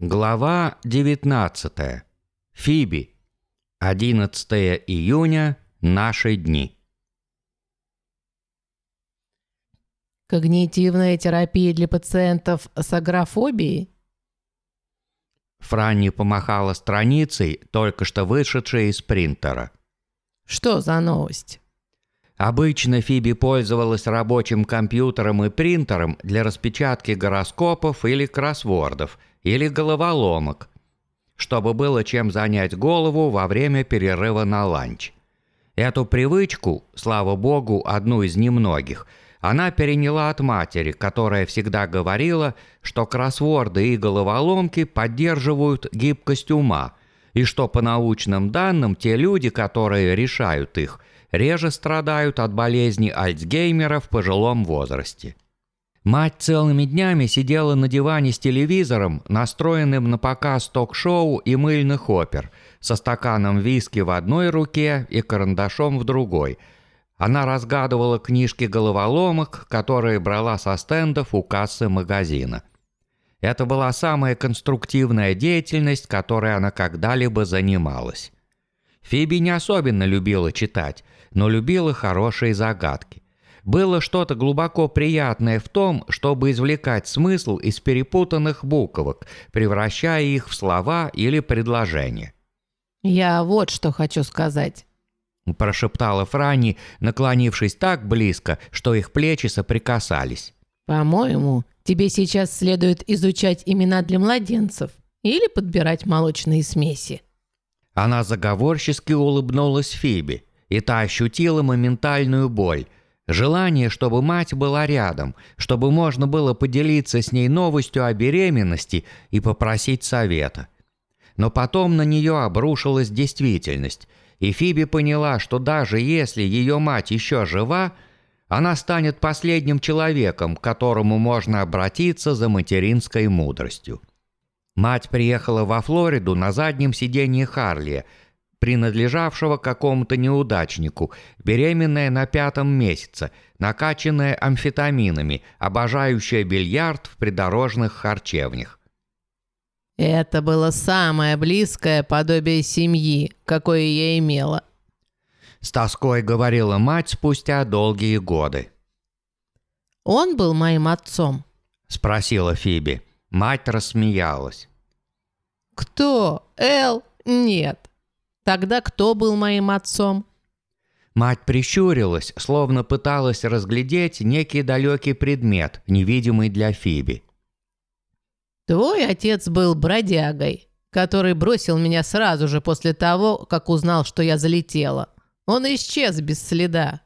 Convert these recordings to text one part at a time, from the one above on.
Глава 19. Фиби. 11 июня. Наши дни. Когнитивная терапия для пациентов с агрофобией? Франни помахала страницей, только что вышедшей из принтера. Что за новость? Обычно Фиби пользовалась рабочим компьютером и принтером для распечатки гороскопов или кроссвордов, или головоломок, чтобы было чем занять голову во время перерыва на ланч. Эту привычку, слава богу, одну из немногих, она переняла от матери, которая всегда говорила, что кроссворды и головоломки поддерживают гибкость ума, и что по научным данным те люди, которые решают их, реже страдают от болезни Альцгеймера в пожилом возрасте. Мать целыми днями сидела на диване с телевизором, настроенным на показ ток-шоу и мыльных опер, со стаканом виски в одной руке и карандашом в другой. Она разгадывала книжки головоломок, которые брала со стендов у кассы магазина. Это была самая конструктивная деятельность, которой она когда-либо занималась. Фиби не особенно любила читать, но любила хорошие загадки. Было что-то глубоко приятное в том, чтобы извлекать смысл из перепутанных буквок, превращая их в слова или предложения. Я вот что хочу сказать. Прошептала Франи, наклонившись так близко, что их плечи соприкасались. По-моему, тебе сейчас следует изучать имена для младенцев или подбирать молочные смеси. Она заговорчески улыбнулась Фиби, и та ощутила моментальную боль – Желание, чтобы мать была рядом, чтобы можно было поделиться с ней новостью о беременности и попросить совета. Но потом на нее обрушилась действительность, и Фиби поняла, что даже если ее мать еще жива, она станет последним человеком, к которому можно обратиться за материнской мудростью. Мать приехала во Флориду на заднем сиденье Харли – принадлежавшего какому-то неудачнику, беременная на пятом месяце, накачанная амфетаминами, обожающая бильярд в придорожных харчевнях. Это было самое близкое подобие семьи, какое я имела. С тоской говорила мать спустя долгие годы. Он был моим отцом? Спросила Фиби. Мать рассмеялась. Кто? Эл? Нет. Тогда кто был моим отцом? Мать прищурилась, словно пыталась разглядеть некий далекий предмет, невидимый для Фиби. Твой отец был бродягой, который бросил меня сразу же после того, как узнал, что я залетела. Он исчез без следа.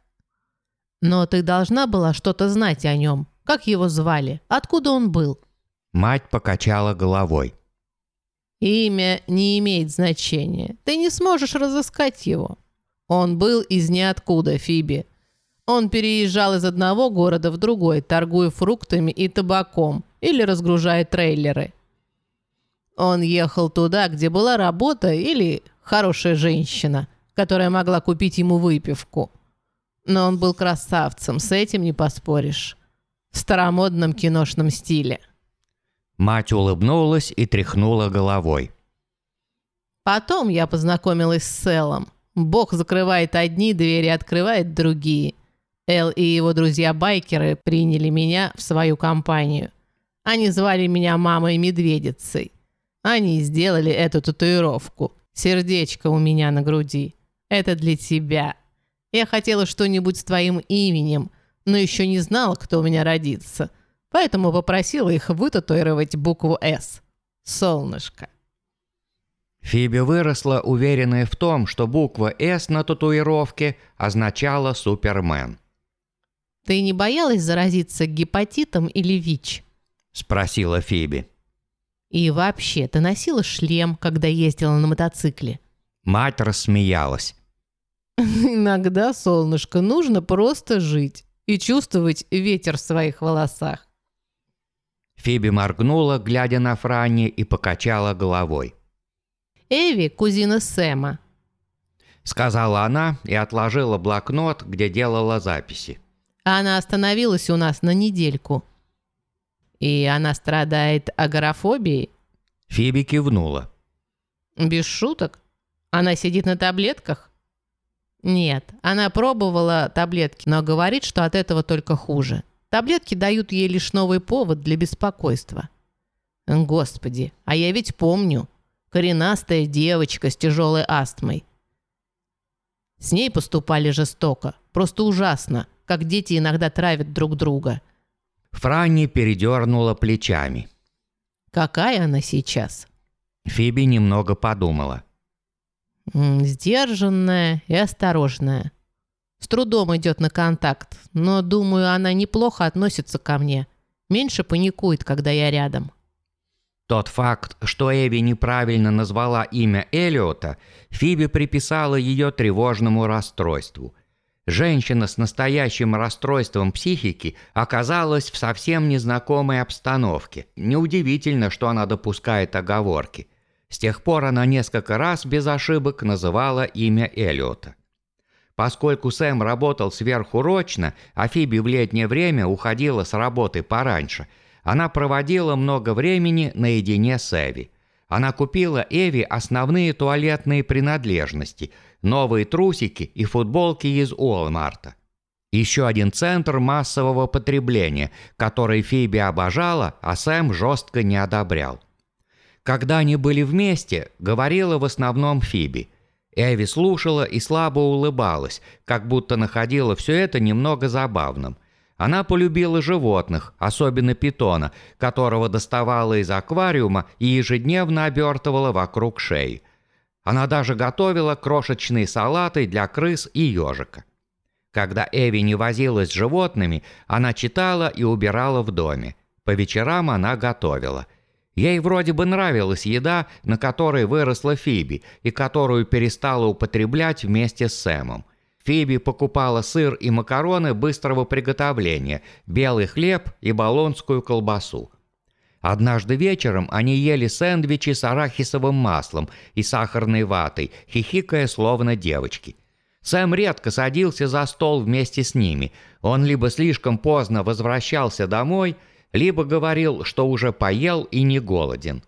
Но ты должна была что-то знать о нем. Как его звали? Откуда он был? Мать покачала головой. Имя не имеет значения. Ты не сможешь разыскать его. Он был из ниоткуда, Фиби. Он переезжал из одного города в другой, торгуя фруктами и табаком или разгружая трейлеры. Он ехал туда, где была работа или хорошая женщина, которая могла купить ему выпивку. Но он был красавцем, с этим не поспоришь. В старомодном киношном стиле. Мать улыбнулась и тряхнула головой. Потом я познакомилась с Элом. Бог закрывает одни двери, открывает другие. Эл и его друзья-байкеры приняли меня в свою компанию. Они звали меня мамой-медведицей. Они сделали эту татуировку. Сердечко у меня на груди. Это для тебя. Я хотела что-нибудь с твоим именем, но еще не знала, кто у меня родится поэтому попросила их вытатуировать букву «С». Солнышко. Фиби выросла, уверенная в том, что буква «С» на татуировке означала «Супермен». «Ты не боялась заразиться гепатитом или ВИЧ?» – спросила Фиби. «И вообще, ты носила шлем, когда ездила на мотоцикле?» Мать рассмеялась. «Иногда, солнышко, нужно просто жить и чувствовать ветер в своих волосах. Фиби моргнула, глядя на Франни, и покачала головой. «Эви – кузина Сэма», – сказала она и отложила блокнот, где делала записи. «Она остановилась у нас на недельку». «И она страдает агорафобией?» Фиби кивнула. Без шуток? Она сидит на таблетках? Нет, она пробовала таблетки, но говорит, что от этого только хуже. Таблетки дают ей лишь новый повод для беспокойства. Господи, а я ведь помню. Коренастая девочка с тяжелой астмой. С ней поступали жестоко, просто ужасно, как дети иногда травят друг друга. Франни передернула плечами. Какая она сейчас? Фиби немного подумала. Сдержанная и осторожная. С трудом идет на контакт, но, думаю, она неплохо относится ко мне. Меньше паникует, когда я рядом. Тот факт, что Эви неправильно назвала имя Элиота, Фиби приписала ее тревожному расстройству. Женщина с настоящим расстройством психики оказалась в совсем незнакомой обстановке. Неудивительно, что она допускает оговорки. С тех пор она несколько раз без ошибок называла имя Элиота. Поскольку Сэм работал сверхурочно, а Фиби в летнее время уходила с работы пораньше, она проводила много времени наедине с Эви. Она купила Эви основные туалетные принадлежности, новые трусики и футболки из Уолмарта. Еще один центр массового потребления, который Фиби обожала, а Сэм жестко не одобрял. Когда они были вместе, говорила в основном Фиби. Эви слушала и слабо улыбалась, как будто находила все это немного забавным. Она полюбила животных, особенно питона, которого доставала из аквариума и ежедневно обертывала вокруг шеи. Она даже готовила крошечные салаты для крыс и ежика. Когда Эви не возилась с животными, она читала и убирала в доме. По вечерам она готовила – Ей вроде бы нравилась еда, на которой выросла Фиби и которую перестала употреблять вместе с Сэмом. Фиби покупала сыр и макароны быстрого приготовления, белый хлеб и болонскую колбасу. Однажды вечером они ели сэндвичи с арахисовым маслом и сахарной ватой, хихикая словно девочки. Сэм редко садился за стол вместе с ними. Он либо слишком поздно возвращался домой – либо говорил, что уже поел и не голоден.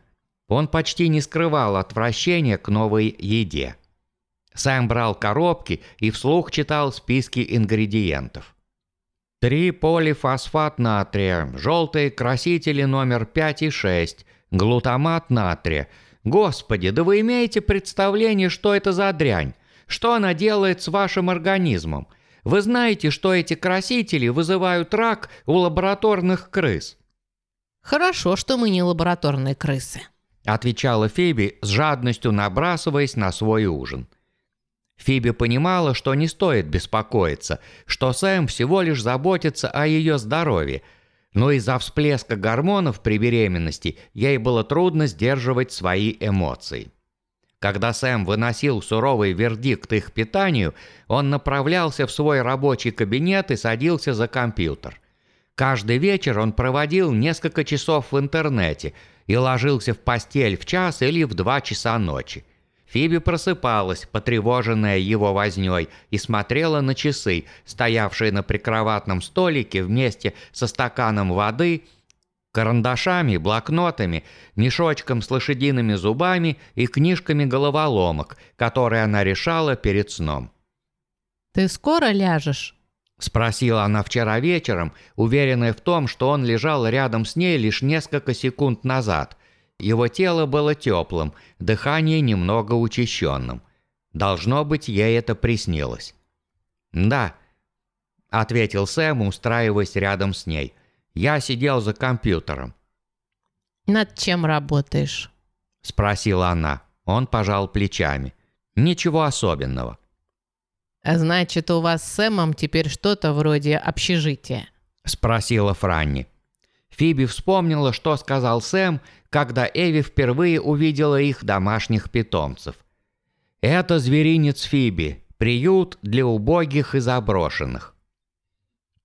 Он почти не скрывал отвращения к новой еде. Сэм брал коробки и вслух читал списки ингредиентов. Три полифосфат натрия, желтые красители номер 5 и 6, глутамат натрия. Господи, да вы имеете представление, что это за дрянь? Что она делает с вашим организмом? Вы знаете, что эти красители вызывают рак у лабораторных крыс?» «Хорошо, что мы не лабораторные крысы», – отвечала Фиби с жадностью набрасываясь на свой ужин. Фиби понимала, что не стоит беспокоиться, что Сэм всего лишь заботится о ее здоровье, но из-за всплеска гормонов при беременности ей было трудно сдерживать свои эмоции. Когда Сэм выносил суровый вердикт их питанию, он направлялся в свой рабочий кабинет и садился за компьютер. Каждый вечер он проводил несколько часов в интернете и ложился в постель в час или в два часа ночи. Фиби просыпалась, потревоженная его вознёй, и смотрела на часы, стоявшие на прикроватном столике вместе со стаканом воды – карандашами, блокнотами, мешочком с лошадиными зубами и книжками головоломок, которые она решала перед сном. «Ты скоро ляжешь?» – спросила она вчера вечером, уверенная в том, что он лежал рядом с ней лишь несколько секунд назад. Его тело было теплым, дыхание немного учащенным. Должно быть, ей это приснилось. «Да», – ответил Сэм, устраиваясь рядом с ней – я сидел за компьютером. «Над чем работаешь?» – спросила она. Он пожал плечами. «Ничего особенного». А «Значит, у вас с Сэмом теперь что-то вроде общежития?» – спросила Франни. Фиби вспомнила, что сказал Сэм, когда Эви впервые увидела их домашних питомцев. «Это зверинец Фиби, приют для убогих и заброшенных.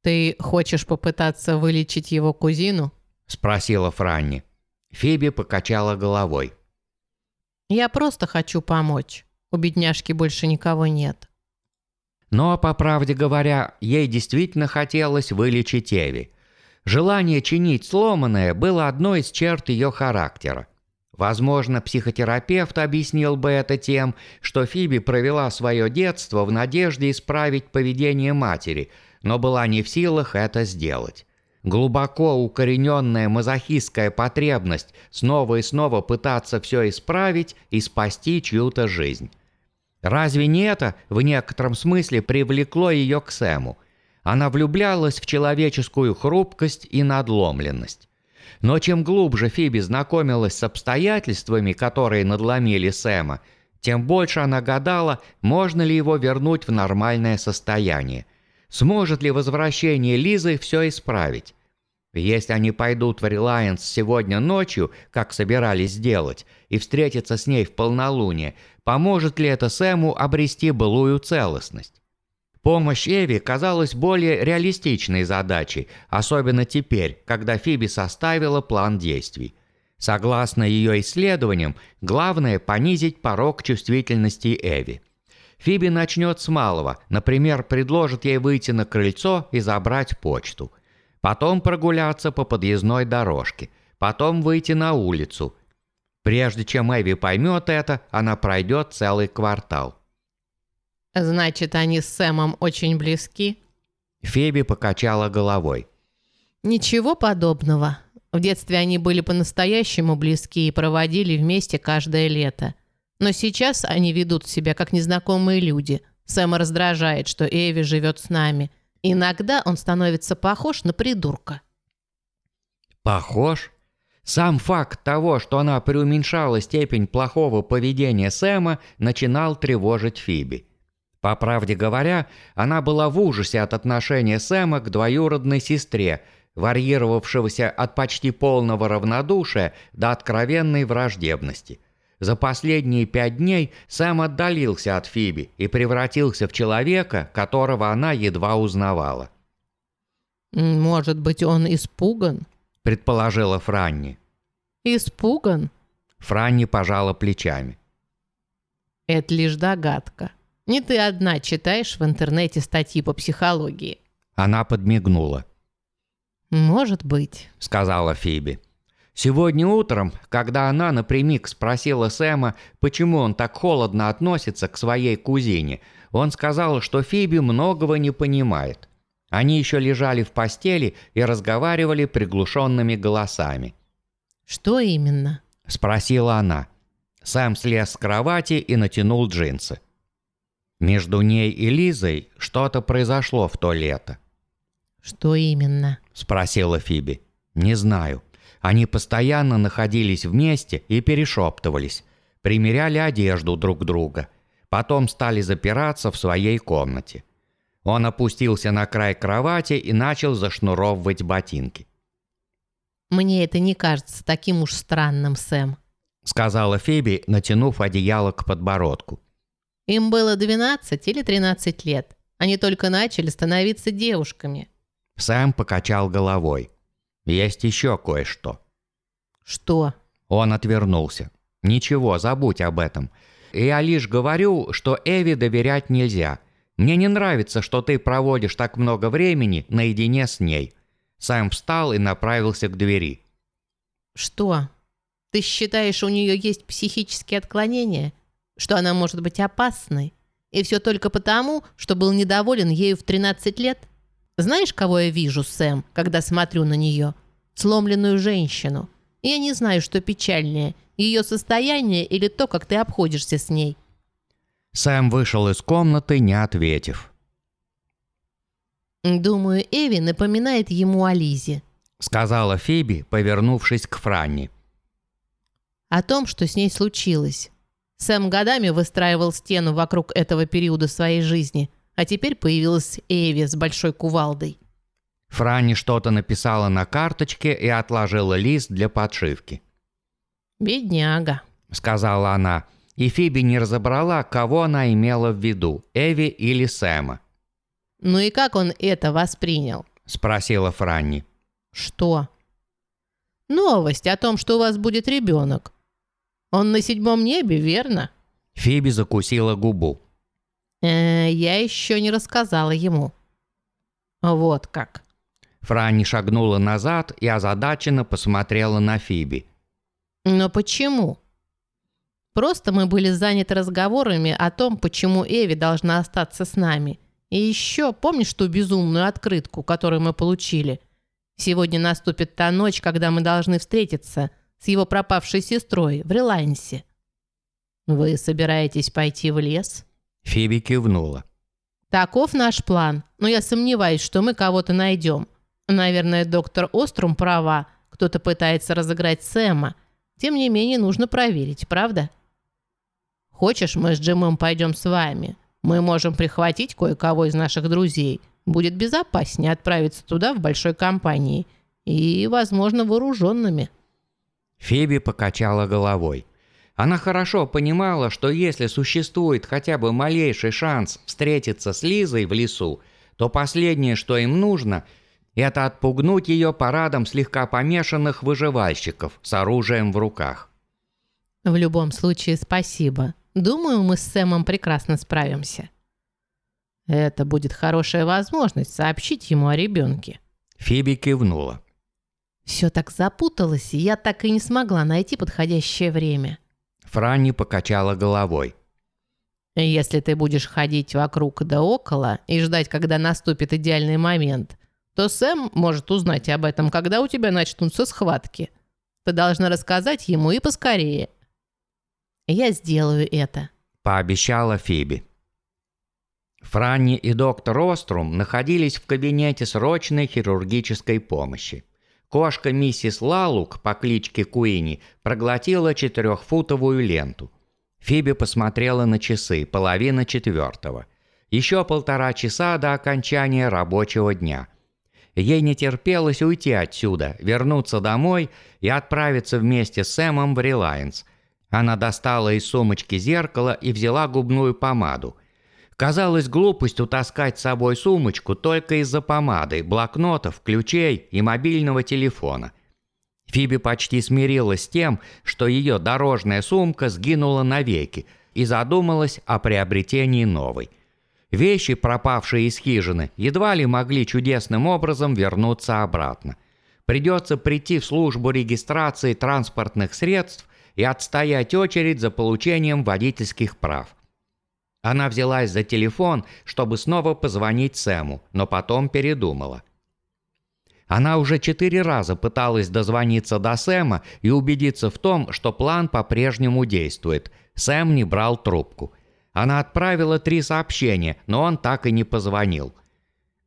«Ты хочешь попытаться вылечить его кузину?» – спросила Франни. Фиби покачала головой. «Я просто хочу помочь. У бедняжки больше никого нет». Но, по правде говоря, ей действительно хотелось вылечить Эви. Желание чинить сломанное было одной из черт ее характера. Возможно, психотерапевт объяснил бы это тем, что Фиби провела свое детство в надежде исправить поведение матери, но была не в силах это сделать. Глубоко укорененная мазохистская потребность снова и снова пытаться все исправить и спасти чью-то жизнь. Разве не это в некотором смысле привлекло ее к Сэму? Она влюблялась в человеческую хрупкость и надломленность. Но чем глубже Фиби знакомилась с обстоятельствами, которые надломили Сэма, тем больше она гадала, можно ли его вернуть в нормальное состояние. Сможет ли возвращение Лизы все исправить? Если они пойдут в Релайенс сегодня ночью, как собирались сделать, и встретятся с ней в полнолуние, поможет ли это Сэму обрести былую целостность? Помощь Эви казалась более реалистичной задачей, особенно теперь, когда Фиби составила план действий. Согласно ее исследованиям, главное – понизить порог чувствительности Эви. Фиби начнет с малого, например, предложит ей выйти на крыльцо и забрать почту. Потом прогуляться по подъездной дорожке, потом выйти на улицу. Прежде чем Эви поймет это, она пройдет целый квартал. Значит, они с Сэмом очень близки? Феби покачала головой. Ничего подобного. В детстве они были по-настоящему близки и проводили вместе каждое лето. Но сейчас они ведут себя как незнакомые люди. Сэма раздражает, что Эви живет с нами. Иногда он становится похож на придурка. Похож? Сам факт того, что она преуменьшала степень плохого поведения Сэма, начинал тревожить Фиби. По правде говоря, она была в ужасе от отношения Сэма к двоюродной сестре, варьировавшегося от почти полного равнодушия до откровенной враждебности. За последние пять дней Сэм отдалился от Фиби и превратился в человека, которого она едва узнавала. «Может быть, он испуган?» – предположила Франни. «Испуган?» Франни пожала плечами. «Это лишь догадка. Не ты одна читаешь в интернете статьи по психологии. Она подмигнула. «Может быть», — сказала Фиби. Сегодня утром, когда она напрямик спросила Сэма, почему он так холодно относится к своей кузине, он сказал, что Фиби многого не понимает. Они еще лежали в постели и разговаривали приглушенными голосами. «Что именно?» – спросила она. Сэм слез с кровати и натянул джинсы. Между ней и Лизой что-то произошло в то лето. «Что именно?» – спросила Фиби. «Не знаю. Они постоянно находились вместе и перешептывались, примеряли одежду друг друга. Потом стали запираться в своей комнате. Он опустился на край кровати и начал зашнуровывать ботинки. «Мне это не кажется таким уж странным, Сэм», — сказала Фиби, натянув одеяло к подбородку. Им было 12 или 13 лет. Они только начали становиться девушками. Сэм покачал головой. Есть еще кое-что. Что? Он отвернулся. Ничего, забудь об этом. Я лишь говорю, что Эви доверять нельзя. Мне не нравится, что ты проводишь так много времени наедине с ней. Сэм встал и направился к двери. Что? Ты считаешь, у нее есть психические отклонения? что она может быть опасной, и все только потому, что был недоволен ею в 13 лет? Знаешь, кого я вижу, Сэм, когда смотрю на нее? Сломленную женщину. Я не знаю, что печальнее, ее состояние или то, как ты обходишься с ней. Сэм вышел из комнаты, не ответив. «Думаю, Эви напоминает ему о Лизе», — сказала Фиби, повернувшись к Франни. «О том, что с ней случилось. Сэм годами выстраивал стену вокруг этого периода своей жизни, а теперь появилась Эви с большой кувалдой. Франни что-то написала на карточке и отложила лист для подшивки. «Бедняга», — сказала она, и Фиби не разобрала, кого она имела в виду, Эви или Сэма. «Ну и как он это воспринял?» — спросила Франни. «Что?» «Новость о том, что у вас будет ребенок. Он на седьмом небе, верно?» Фиби закусила губу. «Э, «Я еще не рассказала ему». «Вот как». Франни шагнула назад и озадаченно посмотрела на Фиби. Но почему? Просто мы были заняты разговорами о том, почему Эви должна остаться с нами. И еще, помнишь ту безумную открытку, которую мы получили? Сегодня наступит та ночь, когда мы должны встретиться с его пропавшей сестрой в Релайнсе. Вы собираетесь пойти в лес? Фиби кивнула. Таков наш план, но я сомневаюсь, что мы кого-то найдем. Наверное, доктор Острум права, кто-то пытается разыграть Сэма. Тем не менее, нужно проверить, правда? Хочешь, мы с Джимом пойдем с вами? Мы можем прихватить кое-кого из наших друзей. Будет безопаснее отправиться туда в большой компании. И, возможно, вооруженными». Фиби покачала головой. Она хорошо понимала, что если существует хотя бы малейший шанс встретиться с Лизой в лесу, то последнее, что им нужно, это отпугнуть ее парадом слегка помешанных выживальщиков с оружием в руках. «В любом случае, спасибо. Думаю, мы с Сэмом прекрасно справимся». «Это будет хорошая возможность сообщить ему о ребенке». Фиби кивнула. «Все так запуталось, и я так и не смогла найти подходящее время». Франни покачала головой. «Если ты будешь ходить вокруг да около и ждать, когда наступит идеальный момент, то Сэм может узнать об этом, когда у тебя начнутся схватки. Ты должна рассказать ему и поскорее». «Я сделаю это», – пообещала Фиби. Франни и доктор Острум находились в кабинете срочной хирургической помощи. Кошка миссис Лалук по кличке Куини проглотила четырехфутовую ленту. Фиби посмотрела на часы, половина четвертого. Еще полтора часа до окончания рабочего дня. Ей не терпелось уйти отсюда, вернуться домой и отправиться вместе с Сэмом в Релайнс. Она достала из сумочки зеркало и взяла губную помаду – Казалось глупостью таскать с собой сумочку только из-за помады, блокнотов, ключей и мобильного телефона. Фиби почти смирилась с тем, что ее дорожная сумка сгинула навеки и задумалась о приобретении новой. Вещи, пропавшие из хижины, едва ли могли чудесным образом вернуться обратно. Придется прийти в службу регистрации транспортных средств и отстоять очередь за получением водительских прав. Она взялась за телефон, чтобы снова позвонить Сэму, но потом передумала. Она уже четыре раза пыталась дозвониться до Сэма и убедиться в том, что план по-прежнему действует. Сэм не брал трубку. Она отправила три сообщения, но он так и не позвонил.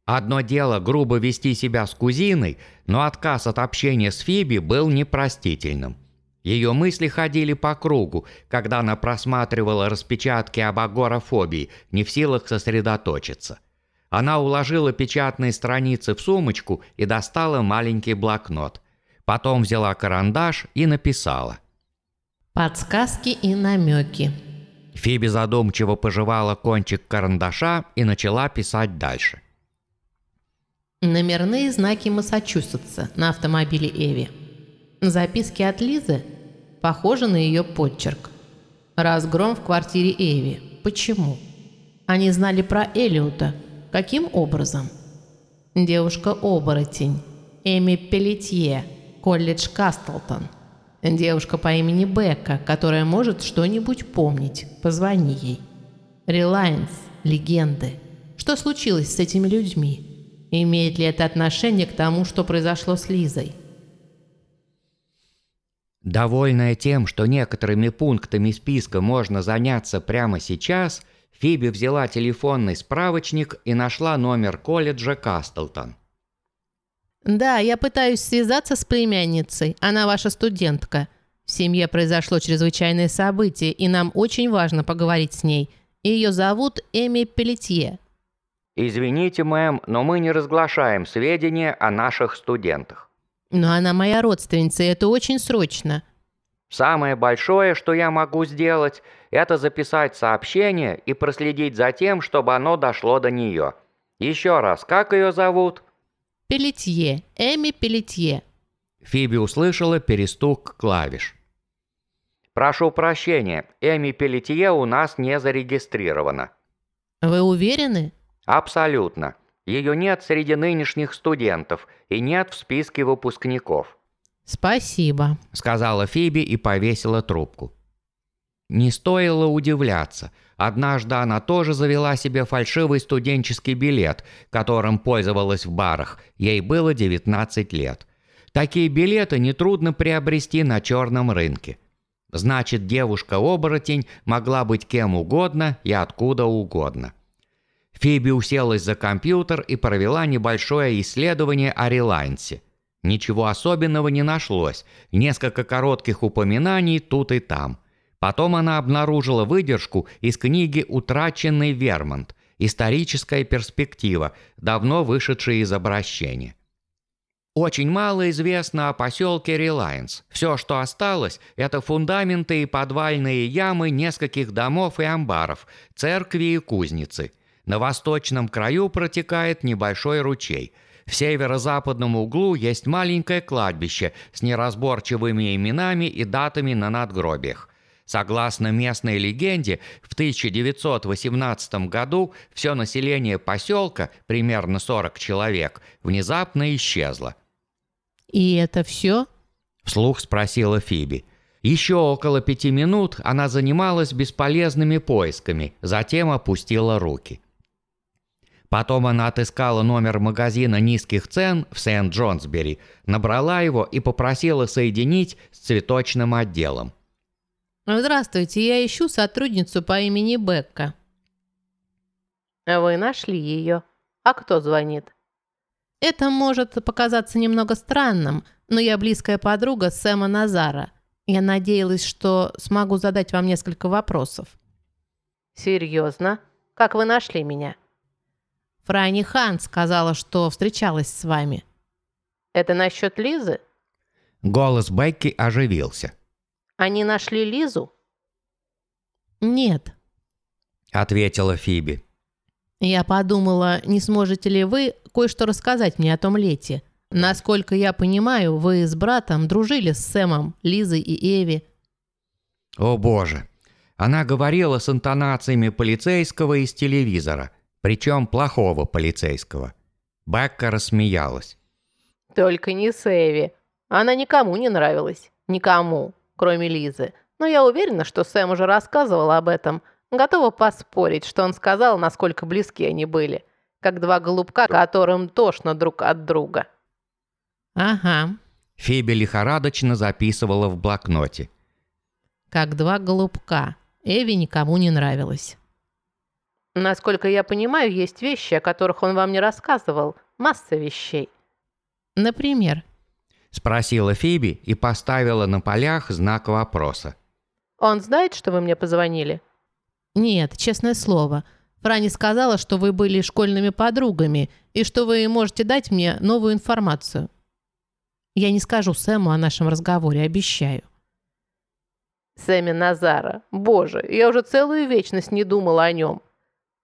Одно дело грубо вести себя с кузиной, но отказ от общения с Фиби был непростительным. Ее мысли ходили по кругу, когда она просматривала распечатки об агорафобии, не в силах сосредоточиться. Она уложила печатные страницы в сумочку и достала маленький блокнот. Потом взяла карандаш и написала. «Подсказки и намеки». Фиби задумчиво пожевала кончик карандаша и начала писать дальше. Номерные знаки Массачусетса на автомобиле Эви. Записки от Лизы Похоже на ее подчерк. Разгром в квартире Эви. Почему? Они знали про Элиота. Каким образом? Девушка-оборотень. Эми Пелетье. Колледж Кастлтон. Девушка по имени Бекка, которая может что-нибудь помнить. Позвони ей. Релайнс. Легенды. Что случилось с этими людьми? Имеет ли это отношение к тому, что произошло с Лизой? Довольная тем, что некоторыми пунктами списка можно заняться прямо сейчас, Фиби взяла телефонный справочник и нашла номер колледжа Кастлтон. «Да, я пытаюсь связаться с племянницей. Она ваша студентка. В семье произошло чрезвычайное событие, и нам очень важно поговорить с ней. Ее зовут Эми Пелетье». «Извините, мэм, но мы не разглашаем сведения о наших студентах». Но она моя родственница, и это очень срочно. Самое большое, что я могу сделать, это записать сообщение и проследить за тем, чтобы оно дошло до нее. Еще раз, как ее зовут? Пелетье, Эми Пелетье. Фиби услышала перестук клавиш. «Прошу прощения, Эми Пелетье у нас не зарегистрирована». «Вы уверены?» «Абсолютно. Ее нет среди нынешних студентов и нет в списке выпускников. «Спасибо», — сказала Фиби и повесила трубку. Не стоило удивляться. Однажды она тоже завела себе фальшивый студенческий билет, которым пользовалась в барах. Ей было 19 лет. Такие билеты нетрудно приобрести на черном рынке. Значит, девушка-оборотень могла быть кем угодно и откуда угодно. Фиби уселась за компьютер и провела небольшое исследование о релайнсе. Ничего особенного не нашлось, несколько коротких упоминаний тут и там. Потом она обнаружила выдержку из книги «Утраченный Вермонт. Историческая перспектива», давно вышедшей из обращения. Очень мало известно о поселке Релайнс. Все, что осталось, это фундаменты и подвальные ямы нескольких домов и амбаров, церкви и кузницы. На восточном краю протекает небольшой ручей. В северо-западном углу есть маленькое кладбище с неразборчивыми именами и датами на надгробиях. Согласно местной легенде, в 1918 году все население поселка, примерно 40 человек, внезапно исчезло. «И это все?» – вслух спросила Фиби. Еще около пяти минут она занималась бесполезными поисками, затем опустила руки. Потом она отыскала номер магазина низких цен в Сент-Джонсбери, набрала его и попросила соединить с цветочным отделом. «Здравствуйте, я ищу сотрудницу по имени Бекка». «Вы нашли ее? А кто звонит?» «Это может показаться немного странным, но я близкая подруга Сэма Назара. Я надеялась, что смогу задать вам несколько вопросов». «Серьезно? Как вы нашли меня?» Фрайни Хан сказала, что встречалась с вами». «Это насчет Лизы?» Голос Бекки оживился. «Они нашли Лизу?» «Нет», — ответила Фиби. «Я подумала, не сможете ли вы кое-что рассказать мне о том лете? Насколько я понимаю, вы с братом дружили с Сэмом, Лизой и Эви». «О боже!» Она говорила с интонациями полицейского из телевизора. Причем плохого полицейского. Бекка рассмеялась. «Только не Сэви. Она никому не нравилась. Никому, кроме Лизы. Но я уверена, что Сэм уже рассказывал об этом. Готова поспорить, что он сказал, насколько близки они были. Как два голубка, которым тошно друг от друга». «Ага». Фиби лихорадочно записывала в блокноте. «Как два голубка. Эви никому не нравилась». Насколько я понимаю, есть вещи, о которых он вам не рассказывал. Масса вещей. Например? Спросила Фиби и поставила на полях знак вопроса. Он знает, что вы мне позвонили? Нет, честное слово. Франи сказала, что вы были школьными подругами и что вы можете дать мне новую информацию. Я не скажу Сэму о нашем разговоре, обещаю. Сэмми Назара. Боже, я уже целую вечность не думала о нем.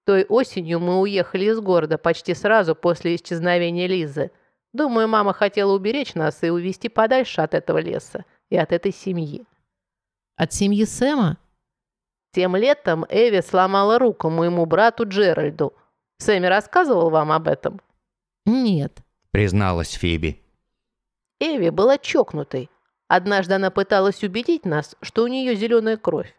Той осенью мы уехали из города почти сразу после исчезновения Лизы. Думаю, мама хотела уберечь нас и увезти подальше от этого леса и от этой семьи. От семьи Сэма? Тем летом Эви сломала руку моему брату Джеральду. Сэмми рассказывал вам об этом? Нет, призналась Фиби. Эви была чокнутой. Однажды она пыталась убедить нас, что у нее зеленая кровь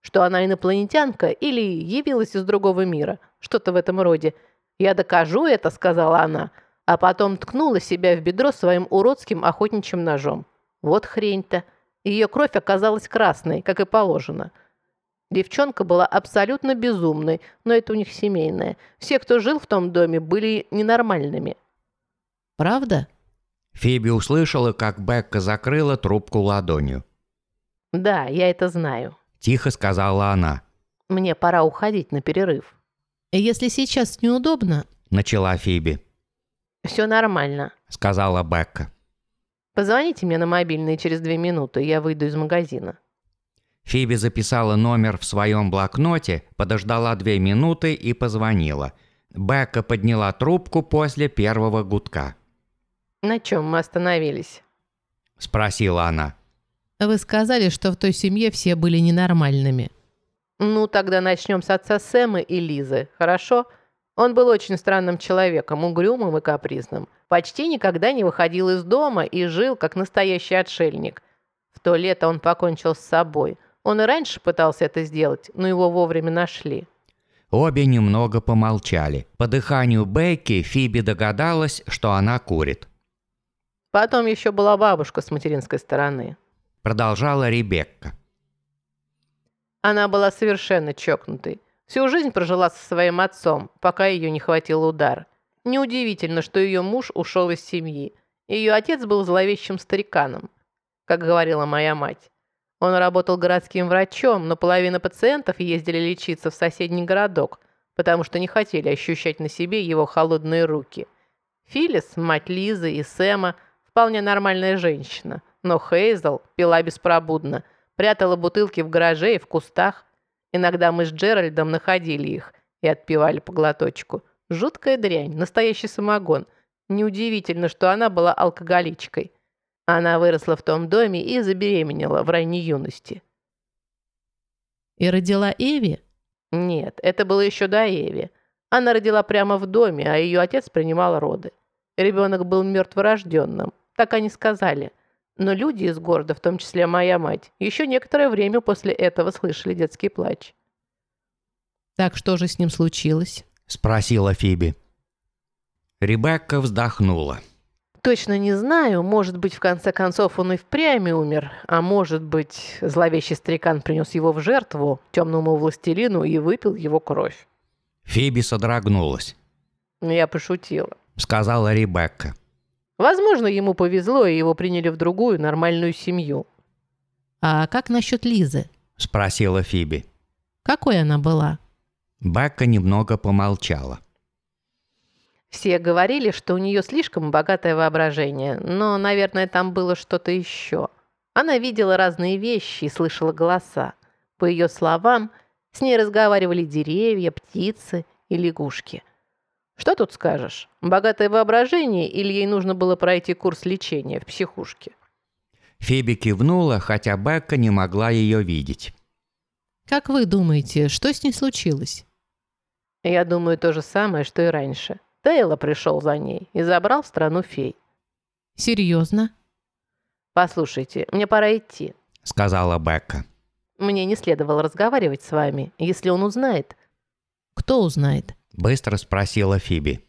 что она инопланетянка или явилась из другого мира, что-то в этом роде. «Я докажу это», — сказала она, а потом ткнула себя в бедро своим уродским охотничьим ножом. Вот хрень-то. Ее кровь оказалась красной, как и положено. Девчонка была абсолютно безумной, но это у них семейное. Все, кто жил в том доме, были ненормальными. «Правда?» Фиби услышала, как Бекка закрыла трубку ладонью. «Да, я это знаю». – тихо сказала она. «Мне пора уходить на перерыв». «Если сейчас неудобно...» – начала Фиби. «Все нормально», – сказала Бекка. «Позвоните мне на мобильный через две минуты, я выйду из магазина». Фиби записала номер в своем блокноте, подождала две минуты и позвонила. Бекка подняла трубку после первого гудка. «На чем мы остановились?» – спросила она. Вы сказали, что в той семье все были ненормальными. Ну, тогда начнем с отца Сэма и Лизы, хорошо? Он был очень странным человеком, угрюмым и капризным. Почти никогда не выходил из дома и жил как настоящий отшельник. В то лето он покончил с собой. Он и раньше пытался это сделать, но его вовремя нашли. Обе немного помолчали. По дыханию Бекки Фиби догадалась, что она курит. Потом еще была бабушка с материнской стороны. Продолжала Ребекка. Она была совершенно чокнутой. Всю жизнь прожила со своим отцом, пока ее не хватил удар. Неудивительно, что ее муж ушел из семьи. Ее отец был зловещим стариканом, как говорила моя мать. Он работал городским врачом, но половина пациентов ездили лечиться в соседний городок, потому что не хотели ощущать на себе его холодные руки. Филлис, мать Лизы и Сэма, вполне нормальная женщина, но Хейзел пила беспробудно, прятала бутылки в гараже и в кустах. Иногда мы с Джеральдом находили их и отпивали по глоточку. Жуткая дрянь, настоящий самогон. Неудивительно, что она была алкоголичкой. Она выросла в том доме и забеременела в ранней юности. И родила Эви? Нет, это было еще до Эви. Она родила прямо в доме, а ее отец принимал роды. Ребенок был мертворожденным, так они сказали. Но люди из города, в том числе моя мать, еще некоторое время после этого слышали детский плач. Так что же с ним случилось? Спросила Фиби. Ребекка вздохнула. Точно не знаю, может быть, в конце концов он и впрямь умер, а может быть, зловещий старикан принес его в жертву темному властелину и выпил его кровь. Фиби содрогнулась. Я пошутила. Сказала Ребекка. Возможно, ему повезло, и его приняли в другую нормальную семью. А как насчет Лизы? Спросила Фиби. Какой она была? Бекка немного помолчала. Все говорили, что у нее слишком богатое воображение, но, наверное, там было что-то еще. Она видела разные вещи и слышала голоса. По ее словам, с ней разговаривали деревья, птицы и лягушки. Что тут скажешь? Богатое воображение или ей нужно было пройти курс лечения в психушке? Фиби кивнула, хотя Бекка не могла ее видеть. Как вы думаете, что с ней случилось? Я думаю, то же самое, что и раньше. Тейла пришел за ней и забрал в страну фей. Серьезно? Послушайте, мне пора идти. Сказала Бекка. Мне не следовало разговаривать с вами, если он узнает. Кто узнает? Быстро спросила Фиби.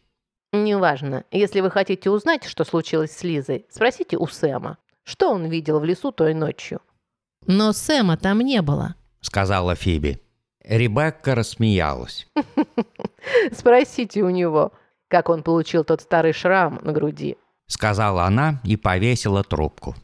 Неважно. Если вы хотите узнать, что случилось с Лизой, спросите у Сэма. Что он видел в лесу той ночью? Но Сэма там не было. Сказала Фиби. Ребекка рассмеялась. Спросите у него, как он получил тот старый шрам на груди. Сказала она и повесила трубку.